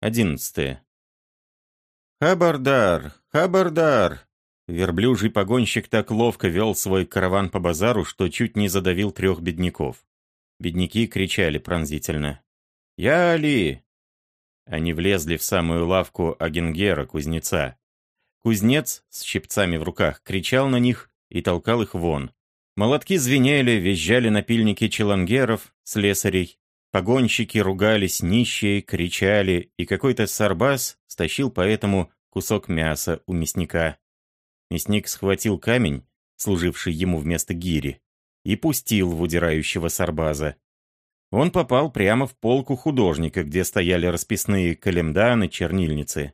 11. Хабардар! Хабардар! Верблюжий погонщик так ловко вел свой караван по базару, что чуть не задавил трех бедняков. Бедняки кричали пронзительно. «Я Али!» Они влезли в самую лавку Агенгера, кузнеца. Кузнец с щипцами в руках кричал на них и толкал их вон. Молотки звенели, визжали напильники челангеров, слесарей. Погонщики ругались, нищие, кричали, и какой-то сарбас стащил поэтому кусок мяса у мясника. Мясник схватил камень, служивший ему вместо гири, и пустил в удирающего сарбаза. Он попал прямо в полку художника, где стояли расписные калемданы, чернильницы.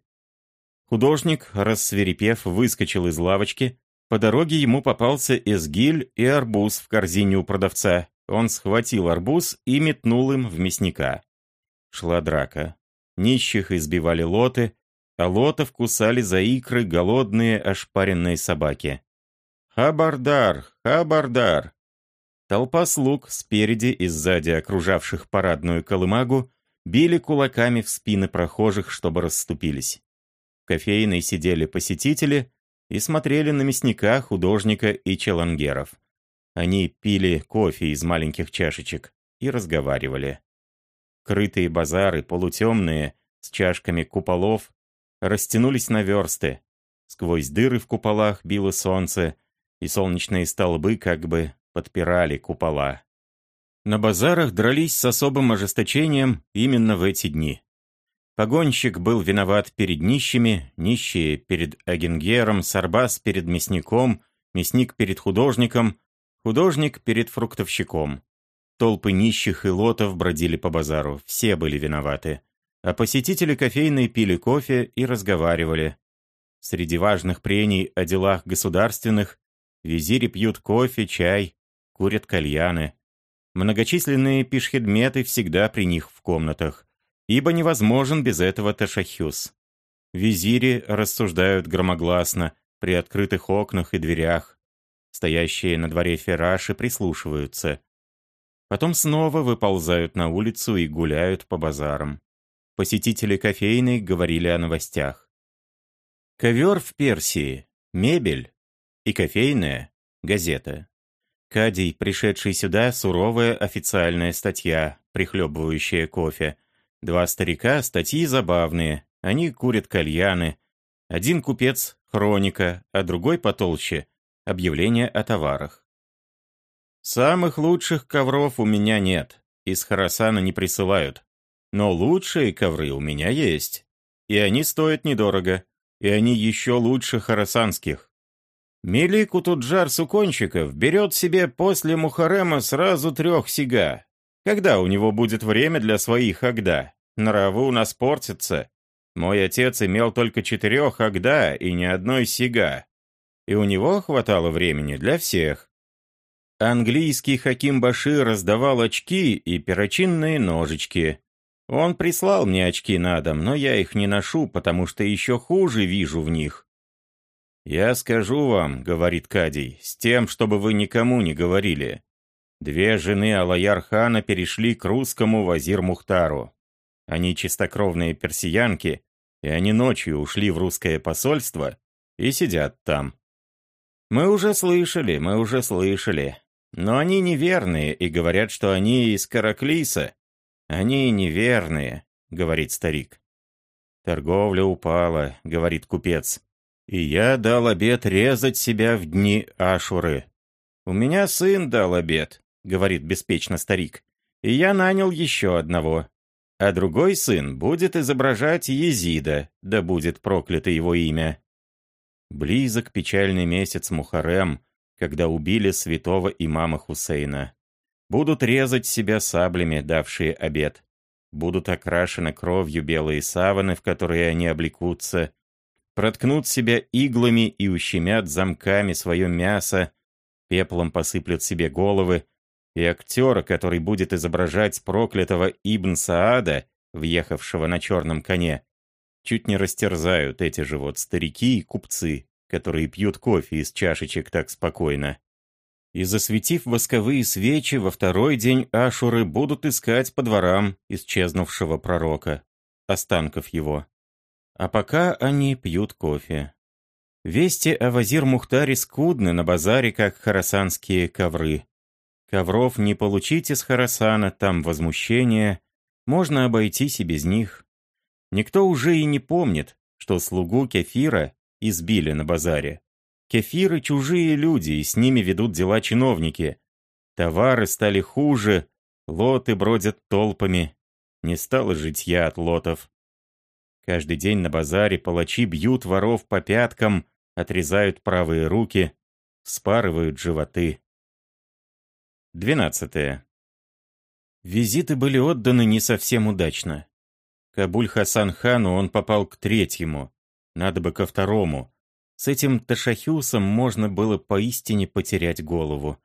Художник, рассверепев, выскочил из лавочки. По дороге ему попался эсгиль и арбуз в корзине у продавца. Он схватил арбуз и метнул им в мясника. Шла драка. Нищих избивали лоты, а лотов кусали за икры голодные ошпаренные собаки. «Хабардар! Хабардар!» Толпа слуг спереди и сзади окружавших парадную колымагу били кулаками в спины прохожих, чтобы расступились. В кофейной сидели посетители и смотрели на мясника, художника и челангеров. Они пили кофе из маленьких чашечек и разговаривали. Крытые базары, полутемные, с чашками куполов, растянулись на версты. Сквозь дыры в куполах било солнце, и солнечные столбы как бы подпирали купола. На базарах дрались с особым ожесточением именно в эти дни. Погонщик был виноват перед нищими, нищие перед агенгером, сарбас перед мясником, мясник перед художником, художник перед фруктовщиком. Толпы нищих и лотов бродили по базару, все были виноваты. А посетители кофейной пили кофе и разговаривали. Среди важных прений о делах государственных визири пьют кофе, чай, курят кальяны. Многочисленные пишхедметы всегда при них в комнатах, ибо невозможен без этого ташахюс. Визири рассуждают громогласно при открытых окнах и дверях. Стоящие на дворе фераши прислушиваются. Потом снова выползают на улицу и гуляют по базарам. Посетители кофейной говорили о новостях. Ковер в Персии, мебель и кофейная газета. Кадий, пришедший сюда, суровая официальная статья, прихлебывающая кофе. Два старика, статьи забавные, они курят кальяны. Один купец — хроника, а другой потолще — объявление о товарах. Самых лучших ковров у меня нет, из Харасана не присылают. Но лучшие ковры у меня есть. И они стоят недорого, и они еще лучше харасанских. Мелик Утуджар Сукончиков берет себе после Мухарема сразу трех сига. Когда у него будет время для своих агда? Нравы у нас портятся. Мой отец имел только четырех агда и ни одной сига. И у него хватало времени для всех. Английский Хаким Баши раздавал очки и перочинные ножички. Он прислал мне очки на дом, но я их не ношу, потому что еще хуже вижу в них. «Я скажу вам», — говорит Кадий, — «с тем, чтобы вы никому не говорили. Две жены Алаяр-хана перешли к русскому Вазир-Мухтару. Они чистокровные персиянки, и они ночью ушли в русское посольство и сидят там. Мы уже слышали, мы уже слышали. Но они неверные и говорят, что они из Караклиса. Они неверные, говорит старик. Торговля упала, говорит купец. И я дал обет резать себя в дни Ашуры. «У меня сын дал обет», — говорит беспечно старик. «И я нанял еще одного. А другой сын будет изображать Езида, да будет проклято его имя». Близок печальный месяц Мухарем, когда убили святого имама Хусейна. Будут резать себя саблями, давшие обет. Будут окрашены кровью белые саваны, в которые они облекутся, проткнут себя иглами и ущемят замками свое мясо, пеплом посыплют себе головы, и актера, который будет изображать проклятого Ибн Саада, въехавшего на черном коне, чуть не растерзают эти же вот старики и купцы, которые пьют кофе из чашечек так спокойно. И засветив восковые свечи, во второй день Ашуры будут искать по дворам исчезнувшего пророка. останков его. А пока они пьют кофе. Вести о Вазир-Мухтаре скудны на базаре, как харасанские ковры. Ковров не получить из Харасана, там возмущение, можно обойтись и без них. Никто уже и не помнит, что слугу кефира избили на базаре. Кефиры — чужие люди, и с ними ведут дела чиновники. Товары стали хуже, лоты бродят толпами. Не стало житья от лотов. Каждый день на базаре палачи бьют воров по пяткам, отрезают правые руки, спарывают животы. 12. Визиты были отданы не совсем удачно. Кабуль Хасан хану он попал к третьему, надо бы ко второму. С этим Ташахюсом можно было поистине потерять голову.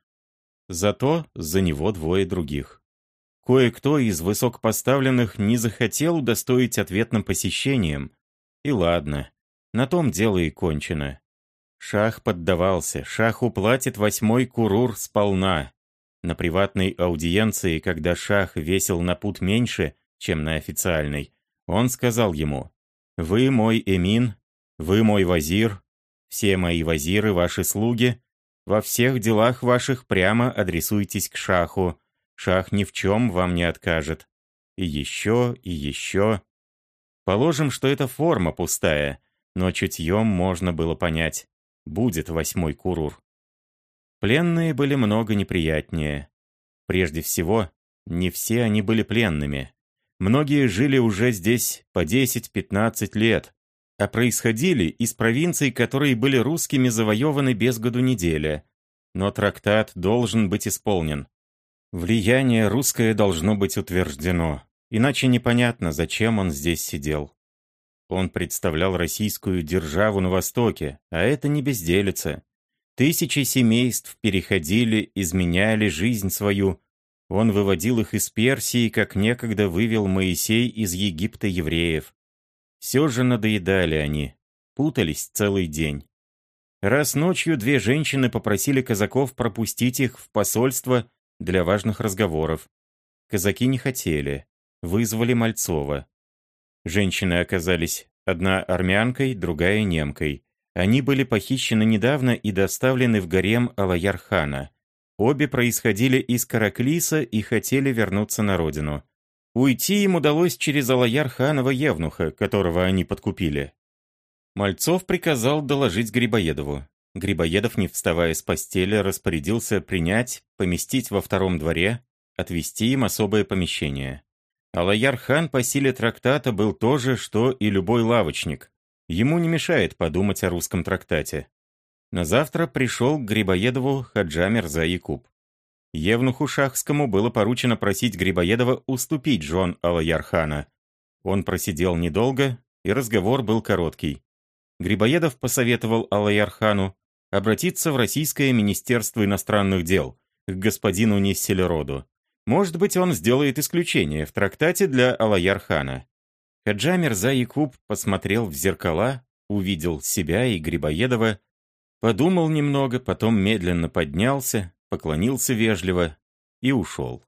Зато за него двое других. Кое-кто из высокопоставленных не захотел удостоить ответным посещением. И ладно, на том дело и кончено. Шах поддавался, Шах уплатит восьмой курур сполна. На приватной аудиенции, когда Шах весил на пут меньше, чем на официальной, он сказал ему, «Вы мой эмин, вы мой вазир, все мои вазиры ваши слуги, во всех делах ваших прямо адресуйтесь к Шаху, Шах ни в чем вам не откажет. И еще, и еще. Положим, что это форма пустая, но чутьем можно было понять. Будет восьмой курур. Пленные были много неприятнее. Прежде всего, не все они были пленными. Многие жили уже здесь по 10-15 лет, а происходили из провинций, которые были русскими завоеваны без году неделя. Но трактат должен быть исполнен. Влияние русское должно быть утверждено, иначе непонятно, зачем он здесь сидел. Он представлял российскую державу на Востоке, а это не безделица. Тысячи семейств переходили, изменяли жизнь свою. Он выводил их из Персии, как некогда вывел Моисей из Египта евреев. Все же надоедали они, путались целый день. Раз ночью две женщины попросили казаков пропустить их в посольство для важных разговоров. Казаки не хотели, вызвали Мальцова. Женщины оказались одна армянкой, другая немкой. Они были похищены недавно и доставлены в гарем Алаярхана. Обе происходили из Караклиса и хотели вернуться на родину. Уйти им удалось через Алаярханова Евнуха, которого они подкупили. Мальцов приказал доложить Грибоедову. Грибоедов, не вставая с постели, распорядился принять, поместить во втором дворе, отвести им особое помещение. Алаяр-хан по силе трактата был то же, что и любой лавочник. Ему не мешает подумать о русском трактате. На завтра пришел к Грибоедову Хаджа Мирза Якуб. Евнуху Шахскому было поручено просить Грибоедова уступить жен Алаяр-хана. Он просидел недолго, и разговор был короткий. Грибоедов посоветовал Алаяр-хану обратиться в Российское Министерство иностранных дел, к господину Нисселероду. Может быть, он сделает исключение в трактате для Алаяр-хана. Хаджа Мирза Якуб посмотрел в зеркала, увидел себя и Грибоедова, подумал немного, потом медленно поднялся, поклонился вежливо и ушел.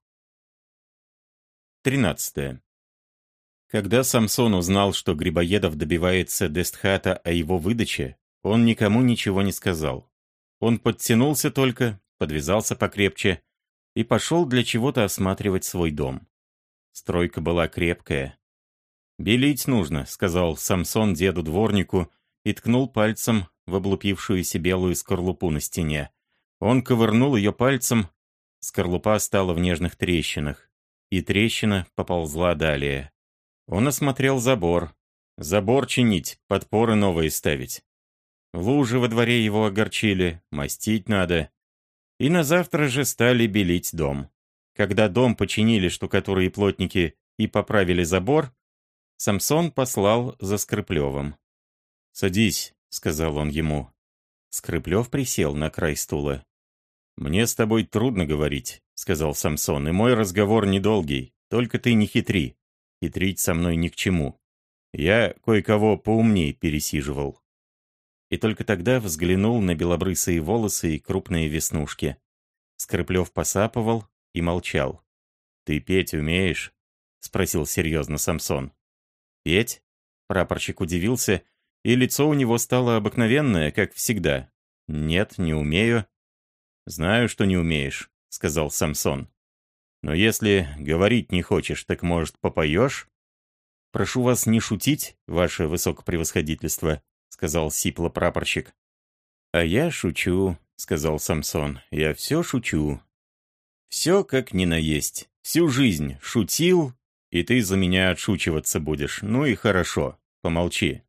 13. Когда Самсон узнал, что Грибоедов добивается Дестхата о его выдаче, он никому ничего не сказал. Он подтянулся только, подвязался покрепче и пошел для чего-то осматривать свой дом. Стройка была крепкая. «Белить нужно», — сказал Самсон деду-дворнику и ткнул пальцем в облупившуюся белую скорлупу на стене. Он ковырнул ее пальцем, скорлупа стала в нежных трещинах, и трещина поползла далее. Он осмотрел забор. Забор чинить, подпоры новые ставить. Лужи во дворе его огорчили, мастить надо. И на завтра же стали белить дом. Когда дом починили штукатуры и плотники и поправили забор, Самсон послал за Скрыплевым. «Садись», — сказал он ему. Скрыплев присел на край стула. «Мне с тобой трудно говорить», — сказал Самсон, — «и мой разговор недолгий, только ты не хитри. Хитрить со мной ни к чему. Я кое-кого поумней пересиживал». И только тогда взглянул на белобрысые волосы и крупные веснушки. Скрыплев посапывал и молчал. «Ты петь умеешь?» — спросил серьезно Самсон. Петь? Прапорщик удивился, и лицо у него стало обыкновенное, как всегда. Нет, не умею. Знаю, что не умеешь, сказал Самсон. Но если говорить не хочешь, так, может, попоешь? Прошу вас не шутить, ваше высокопревосходительство, сказал сипло прапорщик. А я шучу, сказал Самсон. Я все шучу. Все как ни наесть. Всю жизнь шутил, и ты за меня отшучиваться будешь. Ну и хорошо, помолчи.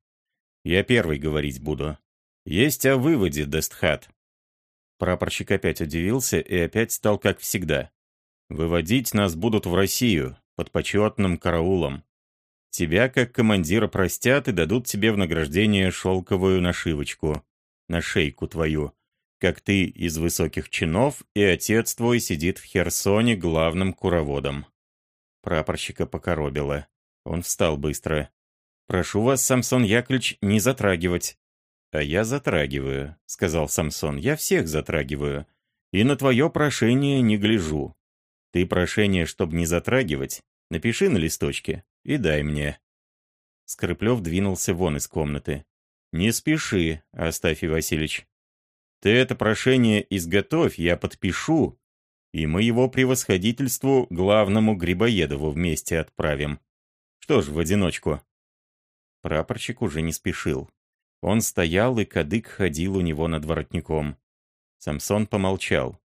Я первый говорить буду. Есть о выводе, Дестхат. Прапорщик опять удивился и опять стал как всегда. Выводить нас будут в Россию, под почетным караулом. Тебя, как командира, простят и дадут тебе в награждение шелковую нашивочку на шейку твою, как ты из высоких чинов, и отец твой сидит в Херсоне главным куроводом. Прапорщика покоробило. Он встал быстро. «Прошу вас, Самсон Яковлевич, не затрагивать». «А я затрагиваю», — сказал Самсон. «Я всех затрагиваю. И на твое прошение не гляжу. Ты прошение, чтобы не затрагивать, напиши на листочке и дай мне». Скрыплев двинулся вон из комнаты. «Не спеши, Астафий Васильевич. Ты это прошение изготовь, я подпишу, и мы его превосходительству главному Грибоедову вместе отправим. Что ж, в одиночку. Прапорщик уже не спешил. Он стоял, и кадык ходил у него над воротником. Самсон помолчал.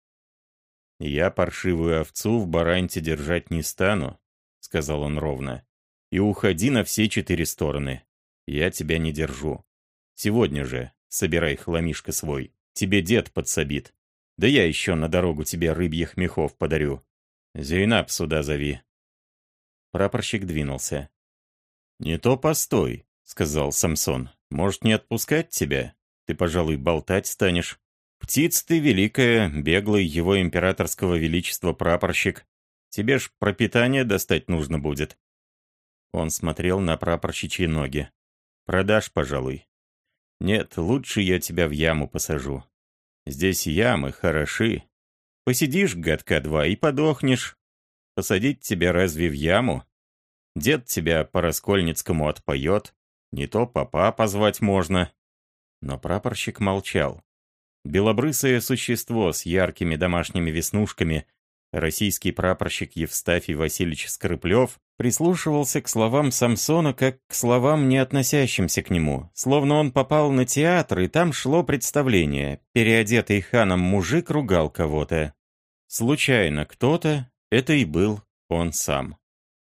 «Я паршивую овцу в баранте держать не стану», — сказал он ровно. «И уходи на все четыре стороны. Я тебя не держу. Сегодня же собирай хламишка свой. Тебе дед подсобит. Да я еще на дорогу тебе рыбьих мехов подарю. Зейнаб сюда зови». Прапорщик двинулся. «Не то постой», — сказал Самсон. «Может, не отпускать тебя? Ты, пожалуй, болтать станешь. Птиц ты великая, беглый его императорского величества прапорщик. Тебе ж пропитание достать нужно будет». Он смотрел на прапорщичьи ноги. «Продашь, пожалуй». «Нет, лучше я тебя в яму посажу. Здесь ямы хороши. Посидишь годка два и подохнешь. Посадить тебя разве в яму? Дед тебя по Раскольницкому отпоет. Не то папа позвать можно». Но прапорщик молчал. Белобрысое существо с яркими домашними веснушками, российский прапорщик Евстафий Васильевич Скрыплев, прислушивался к словам Самсона как к словам, не относящимся к нему, словно он попал на театр, и там шло представление. Переодетый ханом мужик ругал кого-то. Случайно кто-то, это и был он сам.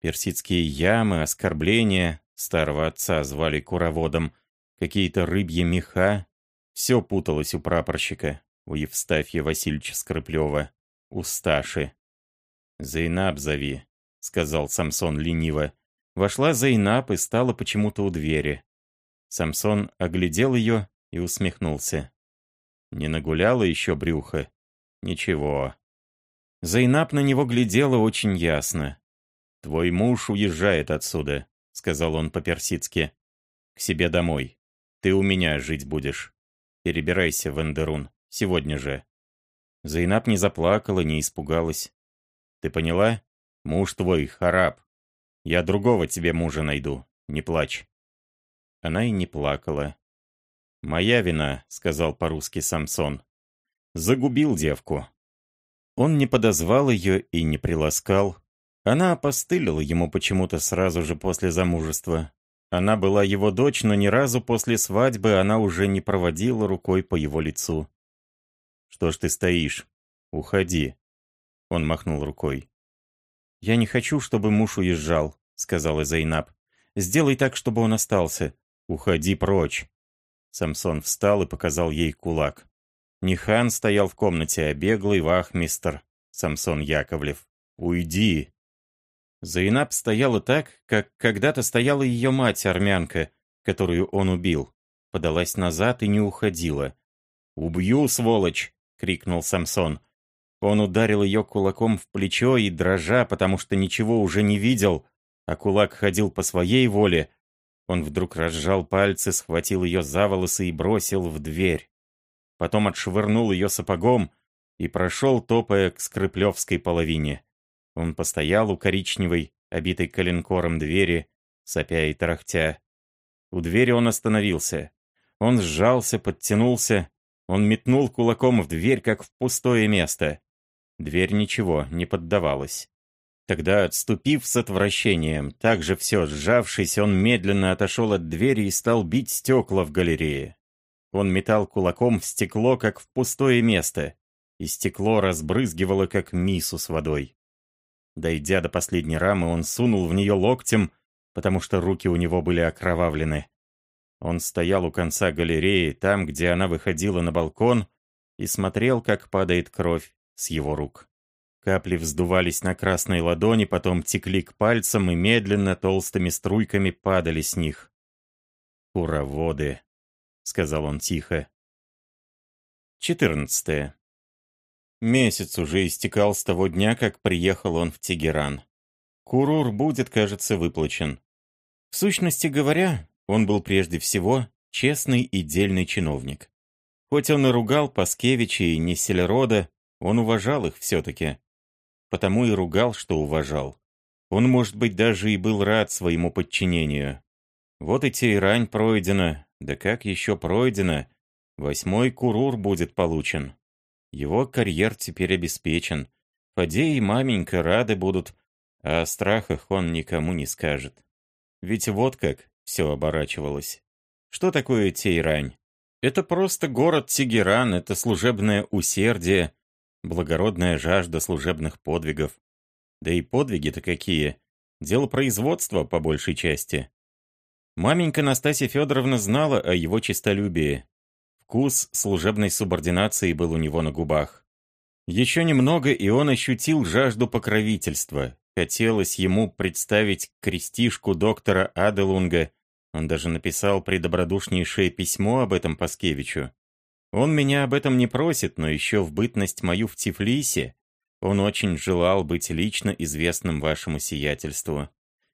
Персидские ямы, оскорбления, старого отца звали куроводом, какие-то рыбьи меха. Все путалось у прапорщика, у Евстафья Васильевича Скрыплева, у Сташи. «Зайнаб зови», — сказал Самсон лениво. Вошла Зайнаб и стала почему-то у двери. Самсон оглядел ее и усмехнулся. Не нагуляла еще брюхо? Ничего. Зайнаб на него глядела очень ясно. «Твой муж уезжает отсюда», — сказал он по-персидски. «К себе домой. Ты у меня жить будешь. Перебирайся в Эндерун. Сегодня же». Зайнаб не заплакала, не испугалась. «Ты поняла? Муж твой хараб. Я другого тебе мужа найду. Не плачь». Она и не плакала. «Моя вина», — сказал по-русски Самсон. «Загубил девку». Он не подозвал ее и не приласкал. Она опостылила ему почему-то сразу же после замужества. Она была его дочь, но ни разу после свадьбы она уже не проводила рукой по его лицу. «Что ж ты стоишь? Уходи!» Он махнул рукой. «Я не хочу, чтобы муж уезжал», — сказала Зайнаб. «Сделай так, чтобы он остался. Уходи прочь». Самсон встал и показал ей кулак. Не хан стоял в комнате, а беглый вахмистр Самсон Яковлев. «Уйди!» Зайнаб стояла так, как когда-то стояла ее мать, армянка, которую он убил. Подалась назад и не уходила. «Убью, сволочь!» — крикнул Самсон. Он ударил ее кулаком в плечо и, дрожа, потому что ничего уже не видел, а кулак ходил по своей воле, он вдруг разжал пальцы, схватил ее за волосы и бросил в дверь. Потом отшвырнул ее сапогом и прошел, топая к скрыплевской половине. Он постоял у коричневой, обитой коленкором двери, сопя и тарахтя. У двери он остановился. Он сжался, подтянулся. Он метнул кулаком в дверь, как в пустое место. Дверь ничего, не поддавалась. Тогда, отступив с отвращением, также все сжавшись, он медленно отошел от двери и стал бить стекла в галерее. Он метал кулаком в стекло, как в пустое место, и стекло разбрызгивало, как мису с водой. Дойдя до последней рамы, он сунул в нее локтем, потому что руки у него были окровавлены. Он стоял у конца галереи, там, где она выходила на балкон, и смотрел, как падает кровь с его рук. Капли вздувались на красной ладони, потом текли к пальцам и медленно толстыми струйками падали с них. «Куроводы», — сказал он тихо. 14. Месяц уже истекал с того дня, как приехал он в Тегеран. Курур будет, кажется, выплачен. В сущности говоря, он был прежде всего честный и дельный чиновник. Хоть он и ругал Паскевича и Неселерода, он уважал их все-таки потому и ругал, что уважал. Он, может быть, даже и был рад своему подчинению. Вот и Тейрань пройдена, да как еще пройдена, восьмой курур будет получен. Его карьер теперь обеспечен. Фаде и маменька рады будут, а о страхах он никому не скажет. Ведь вот как все оборачивалось. Что такое Тейрань? Это просто город Тегеран, это служебное усердие, благородная жажда служебных подвигов. Да и подвиги-то какие. Дело производства, по большей части. Маменька Настасья Федоровна знала о его честолюбии. Вкус служебной субординации был у него на губах. Еще немного, и он ощутил жажду покровительства. Хотелось ему представить крестишку доктора Аделунга. Он даже написал предобродушнейшее письмо об этом Паскевичу. Он меня об этом не просит, но еще в бытность мою в Тифлисе он очень желал быть лично известным вашему сиятельству.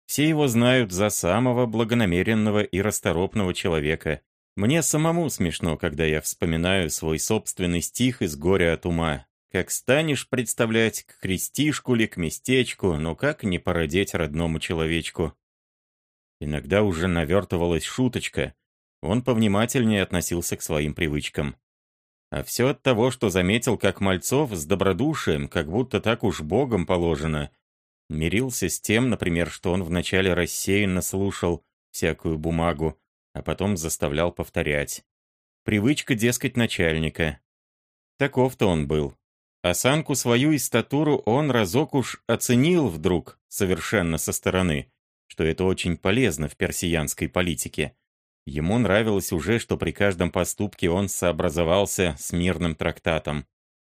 Все его знают за самого благонамеренного и расторопного человека. Мне самому смешно, когда я вспоминаю свой собственный стих из «Горя от ума». Как станешь представлять к крестишку ли, к местечку, но как не породеть родному человечку? Иногда уже навертывалась шуточка. Он повнимательнее относился к своим привычкам. А все от того, что заметил, как Мальцов с добродушием, как будто так уж Богом положено, мирился с тем, например, что он вначале рассеянно слушал всякую бумагу, а потом заставлял повторять. Привычка, дескать, начальника. Таков-то он был. Осанку свою и статуру он разок уж оценил вдруг, совершенно со стороны, что это очень полезно в персиянской политике. Ему нравилось уже, что при каждом поступке он сообразовался с мирным трактатом.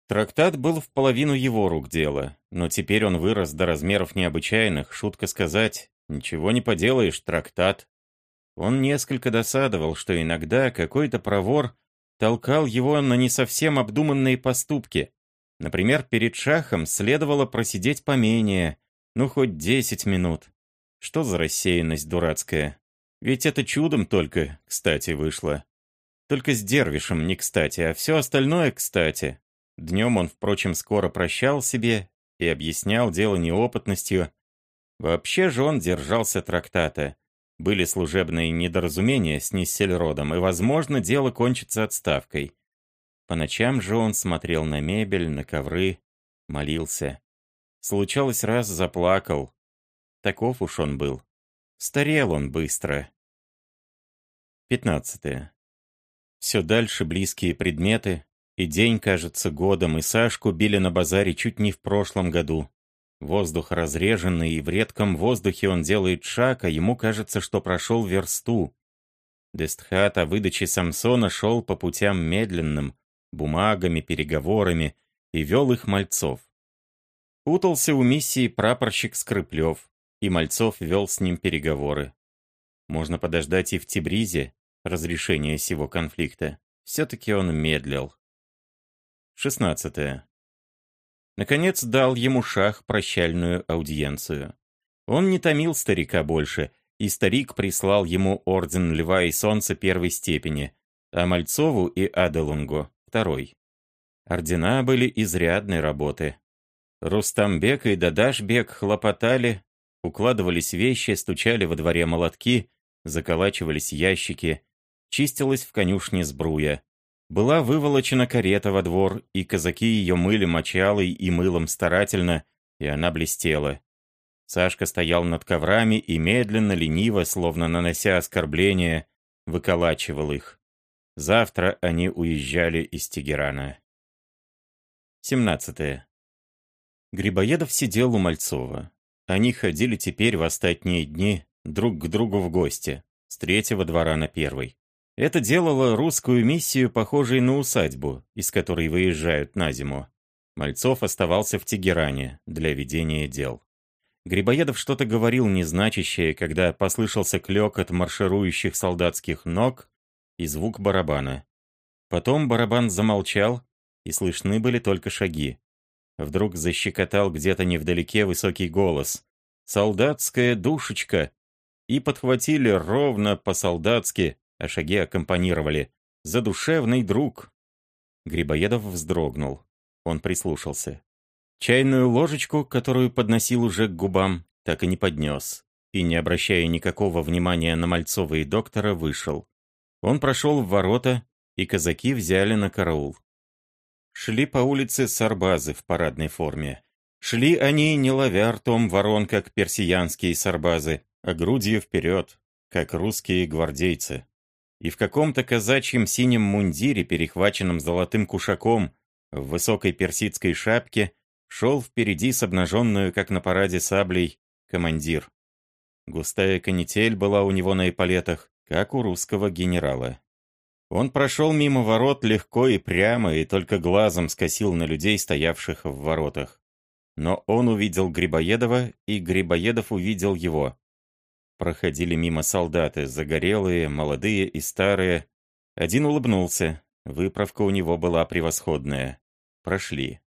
Трактат был в половину его рук дело, но теперь он вырос до размеров необычайных, шутка сказать, ничего не поделаешь, трактат. Он несколько досадовал, что иногда какой-то провор толкал его на не совсем обдуманные поступки. Например, перед шахом следовало просидеть поменее, ну хоть десять минут. Что за рассеянность дурацкая? Ведь это чудом только, кстати, вышло. Только с Дервишем не кстати, а все остальное кстати. Днем он, впрочем, скоро прощал себе и объяснял дело неопытностью. Вообще же он держался трактата. Были служебные недоразумения с Ниссельродом, и, возможно, дело кончится отставкой. По ночам же он смотрел на мебель, на ковры, молился. Случалось раз заплакал. Таков уж он был. Старел он быстро. 15. Все дальше близкие предметы, и день кажется годом, и Сашку били на базаре чуть не в прошлом году. Воздух разреженный, и в редком воздухе он делает шаг, а ему кажется, что прошел версту. Дестхат о выдаче Самсона шел по путям медленным, бумагами, переговорами, и вел их Мальцов. Путался у миссии прапорщик Скрыплев и Мальцов вел с ним переговоры. Можно подождать и в Тибризе разрешения сего конфликта. Все-таки он медлил. 16. Наконец дал ему шах прощальную аудиенцию. Он не томил старика больше, и старик прислал ему орден Льва и Солнца первой степени, а Мальцову и Аделунгу — второй. Ордена были изрядной работы. Рустамбек и Дадашбек хлопотали, укладывались вещи, стучали во дворе молотки, заколачивались ящики, чистилась в конюшне сбруя. Была выволочена карета во двор, и казаки ее мыли мочалой и мылом старательно, и она блестела. Сашка стоял над коврами и медленно, лениво, словно нанося оскорбления, выколачивал их. Завтра они уезжали из Тегерана. 17. Грибоедов сидел у Мальцова. Они ходили теперь в остатние дни друг к другу в гости, с третьего двора на первый. Это делало русскую миссию похожей на усадьбу, из которой выезжают на зиму. Мальцов оставался в Тегеране для ведения дел. Грибоедов что-то говорил незначащее, когда послышался клёкот марширующих солдатских ног и звук барабана. Потом барабан замолчал, и слышны были только шаги. Вдруг защекотал где-то невдалеке высокий голос. «Солдатская душечка!» И подхватили ровно по-солдатски, а шаги аккомпанировали. «Задушевный друг!» Грибоедов вздрогнул. Он прислушался. Чайную ложечку, которую подносил уже к губам, так и не поднес. И, не обращая никакого внимания на Мальцова и доктора, вышел. Он прошел в ворота, и казаки взяли на караул. Шли по улице сарбазы в парадной форме. Шли они, не ловя ртом ворон, как персиянские сарбазы, а грудью вперед, как русские гвардейцы. И в каком-то казачьем синем мундире, перехваченном золотым кушаком, в высокой персидской шапке, шел впереди с обнаженную, как на параде саблей, командир. Густая канитель была у него на эполетах, как у русского генерала. Он прошел мимо ворот легко и прямо и только глазом скосил на людей, стоявших в воротах. Но он увидел Грибоедова, и Грибоедов увидел его. Проходили мимо солдаты, загорелые, молодые и старые. Один улыбнулся, выправка у него была превосходная. Прошли.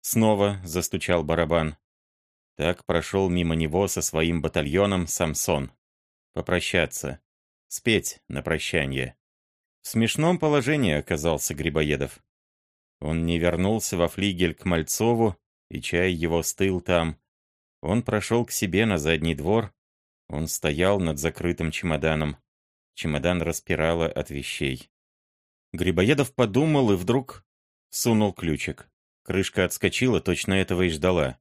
Снова застучал барабан. Так прошел мимо него со своим батальоном Самсон. Попрощаться. Спеть на прощание. В смешном положении оказался Грибоедов. Он не вернулся во флигель к Мальцову, и чай его стыл там. Он прошел к себе на задний двор. Он стоял над закрытым чемоданом. Чемодан распирало от вещей. Грибоедов подумал и вдруг сунул ключик. Крышка отскочила, точно этого и ждала.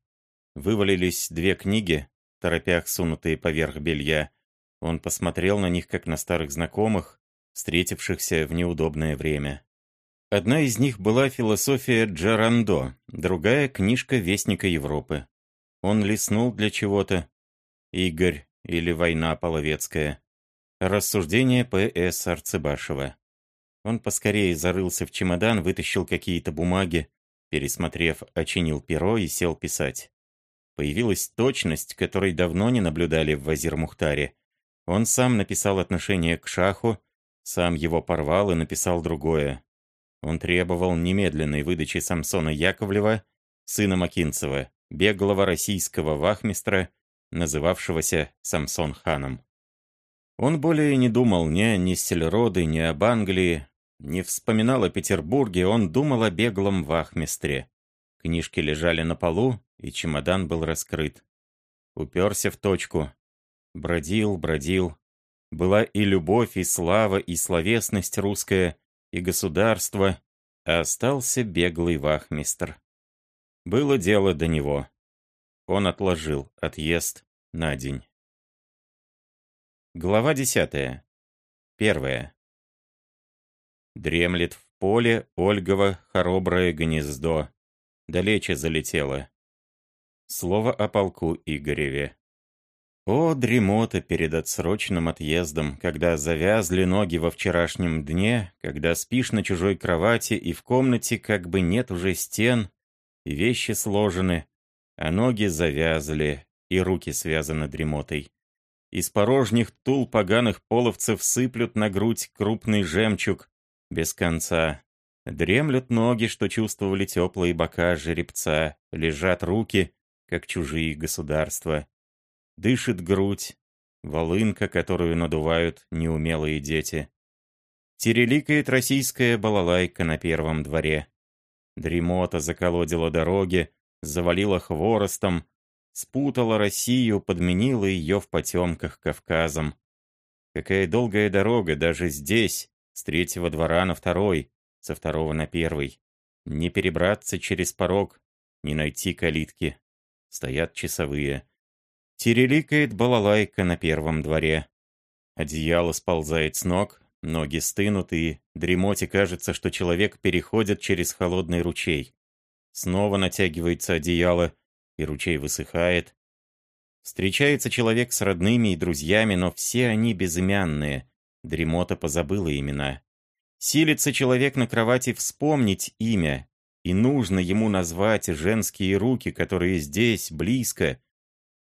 Вывалились две книги, торопях сунутые поверх белья. Он посмотрел на них, как на старых знакомых, встретившихся в неудобное время. Одна из них была «Философия Джарандо», другая — книжка Вестника Европы. Он лиснул для чего-то. Игорь или «Война половецкая». Рассуждение П.С. Арцебашева. Он поскорее зарылся в чемодан, вытащил какие-то бумаги, пересмотрев, очинил перо и сел писать. Появилась точность, которой давно не наблюдали в Вазир-Мухтаре. Он сам написал отношение к шаху, сам его порвал и написал другое. Он требовал немедленной выдачи Самсона Яковлева, сына Макинцева, беглого российского вахмистра, называвшегося Самсон ханом. Он более не думал ни о Ниссельроде, ни об Англии, не вспоминал о Петербурге, он думал о беглом вахмистре. Книжки лежали на полу, и чемодан был раскрыт. Уперся в точку. Бродил, бродил, была и любовь, и слава, и словесность русская, и государство, а остался беглый вахмистр. Было дело до него. Он отложил отъезд на день. Глава десятая. Первая. Дремлет в поле Ольгово хороброе гнездо. Далече залетело. Слово о полку Игореве. О, дремота перед отсроченным отъездом, когда завязли ноги во вчерашнем дне, когда спишь на чужой кровати и в комнате как бы нет уже стен, и вещи сложены, а ноги завязли, и руки связаны дремотой. Из порожних тул поганых половцев сыплют на грудь крупный жемчуг, без конца. Дремлют ноги, что чувствовали теплые бока жеребца, лежат руки, как чужие государства. Дышит грудь, волынка, которую надувают неумелые дети. Тереликает российская балалайка на первом дворе. Дремота заколодила дороги, завалила хворостом, спутала Россию, подменила ее в потемках Кавказом. Какая долгая дорога даже здесь, с третьего двора на второй, со второго на первый. Не перебраться через порог, не найти калитки. Стоят часовые. Тереликает балалайка на первом дворе. Одеяло сползает с ног, ноги стынут, и дремоте кажется, что человек переходит через холодный ручей. Снова натягивается одеяло, и ручей высыхает. Встречается человек с родными и друзьями, но все они безымянные. Дремота позабыла имена. Силится человек на кровати вспомнить имя, и нужно ему назвать женские руки, которые здесь, близко,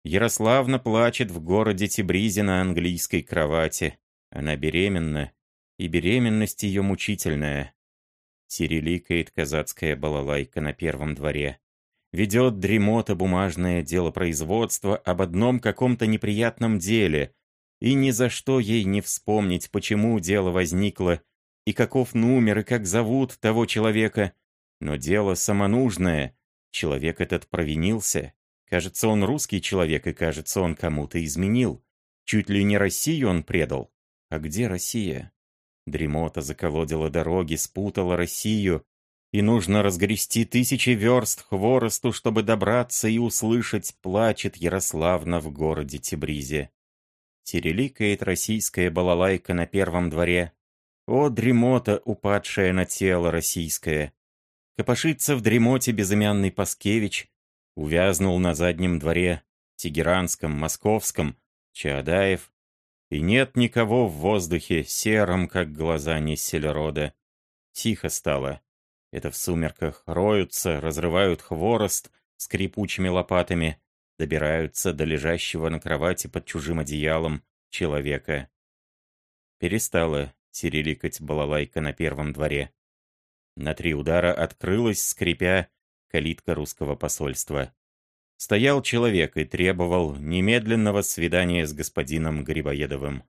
Ярославна плачет в городе Тибризе на английской кровати. Она беременна, и беременность ее мучительная. Сириликает казацкая балалайка на первом дворе. Ведет дремота бумажное дело производства об одном каком-то неприятном деле, и ни за что ей не вспомнить, почему дело возникло, и каков номер, и как зовут того человека. Но дело самонужное, человек этот провинился, Кажется, он русский человек, и кажется, он кому-то изменил. Чуть ли не Россию он предал. А где Россия? Дремота заколодила дороги, спутала Россию, и нужно разгрести тысячи верст хворосту, чтобы добраться и услышать, плачет Ярославна в городе Тибризе. Тереликает российская балалайка на первом дворе. О, дремота, упадшая на тело российское! Копошится в дремоте безымянный Паскевич, увязнул на заднем дворе, Тегеранском, Московском, Чаадаев, и нет никого в воздухе, сером, как глаза Несселерода. Тихо стало. Это в сумерках роются, разрывают хворост скрипучими лопатами, добираются до лежащего на кровати под чужим одеялом человека. Перестала сириликать балалайка на первом дворе. На три удара открылась, скрипя, калитка русского посольства. Стоял человек и требовал немедленного свидания с господином Грибоедовым.